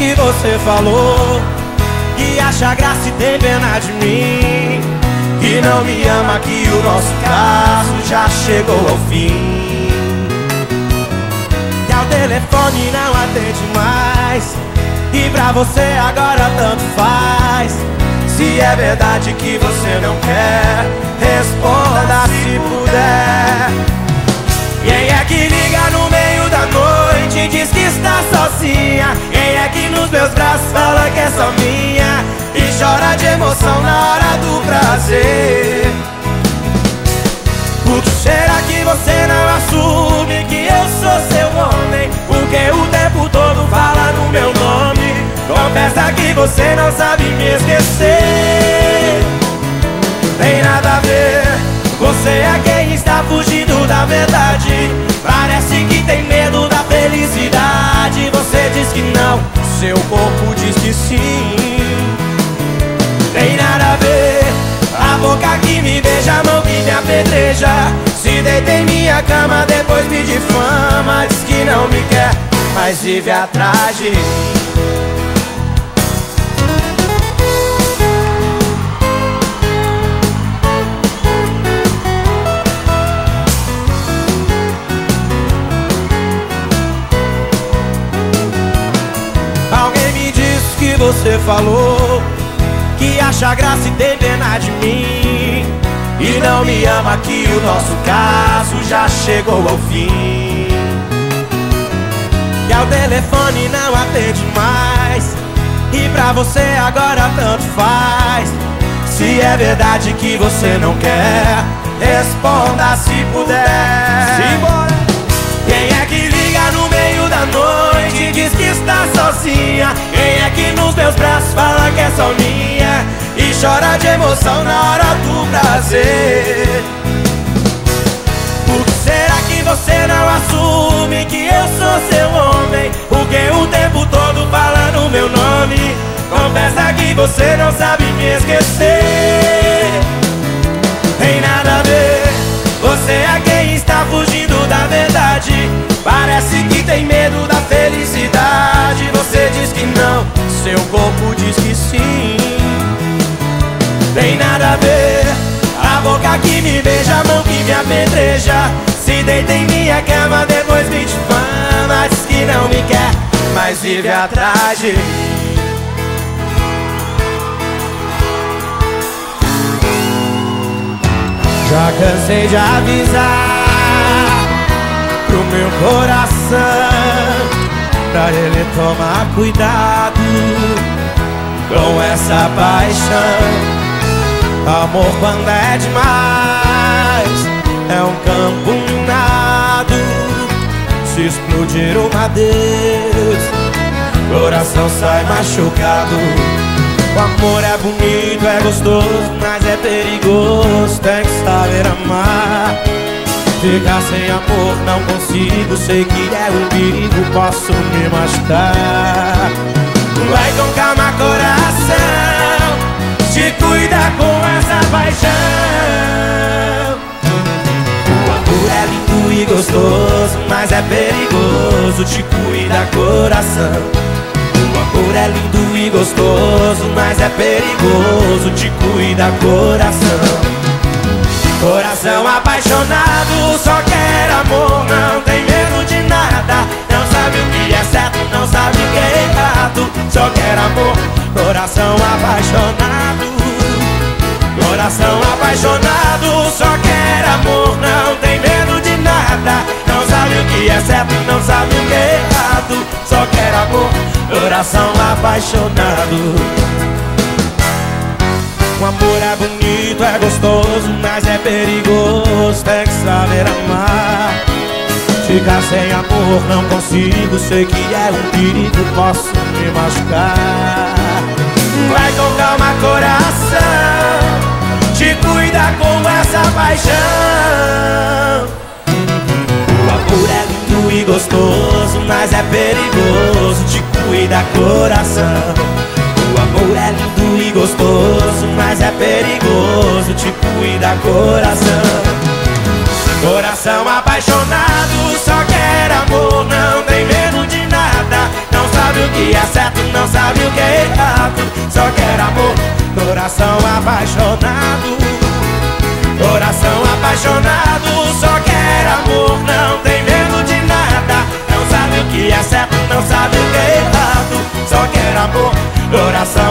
que você falou. Que acha graça e tem pena de mim. Que não me ama, que o nosso caso já chegou ao fim. Que ao telefone não atende mais. E pra você agora tanto faz. Se é verdade que você não quer Responda se puder. Quem é que da noite diz que está sozinha? Quem é que nos meus braços fala que é só minha E chora de emoção na hora do prazer? Por que será que você não assume que eu sou seu homem? Porque o tempo todo fala no meu nome Confessa que você não sabe me esquecer Tem nada a ver você é quem está fugindo da verdade felicidade. Você diz que não, seu corpo diz que sim. Tem nada a ver. A boca que me beija, a mão que me apedreja. Se deita em minha cama, depois me difama Diz que não me quer, mas vive atrás de mim você falou Que acha graça e tem pena de mim. E não me ama que o nosso caso já chegou ao fim. Que ao telefone não atende mais. E pra você agora tanto faz. Se é verdade que você não quer Responda se puder. Simbora. Quem é que liga no meio da noite chora de emoção na hora do prazer. Por que será que você não assume que eu sou seu homem? Porque o tempo todo fala no meu nome. Confessa que você não sabe me esquecer. Tem nada a ver. Você é quem está fugindo da verdade. Parece que tem medo da felicidade. Você diz que não, seu corpo diz que sim boca que me beija, a mão que me apedreja. Se deita em minha cama, depois me difama Diz que não me quer, mas vive atrás de mim. Já cansei de avisar pro meu coração Pra ele tomar cuidado com essa paixão Amor quando é demais É um campo minado. Se explodir uma vez Coração sai machucado. O amor é bonito, é gostoso Mas é perigoso Tem que saber amar Ficar sem amor não consigo Sei que é um perigo, posso me machucar. Vai com calma coração Te cuida com essa paixão O amor é lindo e gostoso Mas é perigoso Te cuida coração O amor é lindo e gostoso Mas é perigoso Te cuida coração Coração apaixonado, só quer amor, não tem medo de nada. Não sabe o que é certo, não sabe o que é errado, só quer amor. Coração apaixonado, coração apaixonado, só quer amor, não tem medo de nada. Não sabe o que é certo, não sabe o que é errado, só quer amor. Coração apaixonado. O amor é bonito, é gostoso, mas é perigoso Tem que saber amar Ficar sem amor não consigo Sei que é um perigo, posso me machucar essa paixão O amor é lindo e gostoso Mas é perigoso Te cuida coração o amor é lindo e gostoso, mas é perigoso. Te cuida coração. Coração apaixonado, só quer amor, não tem medo de nada. Não sabe o que é certo, não sabe o que é errado Só quer amor, coração apaixonado apaixonado, só quer amor Não tem medo de nada. Não sabe o que é certo, não sabe o que é errado Só quer amor, coração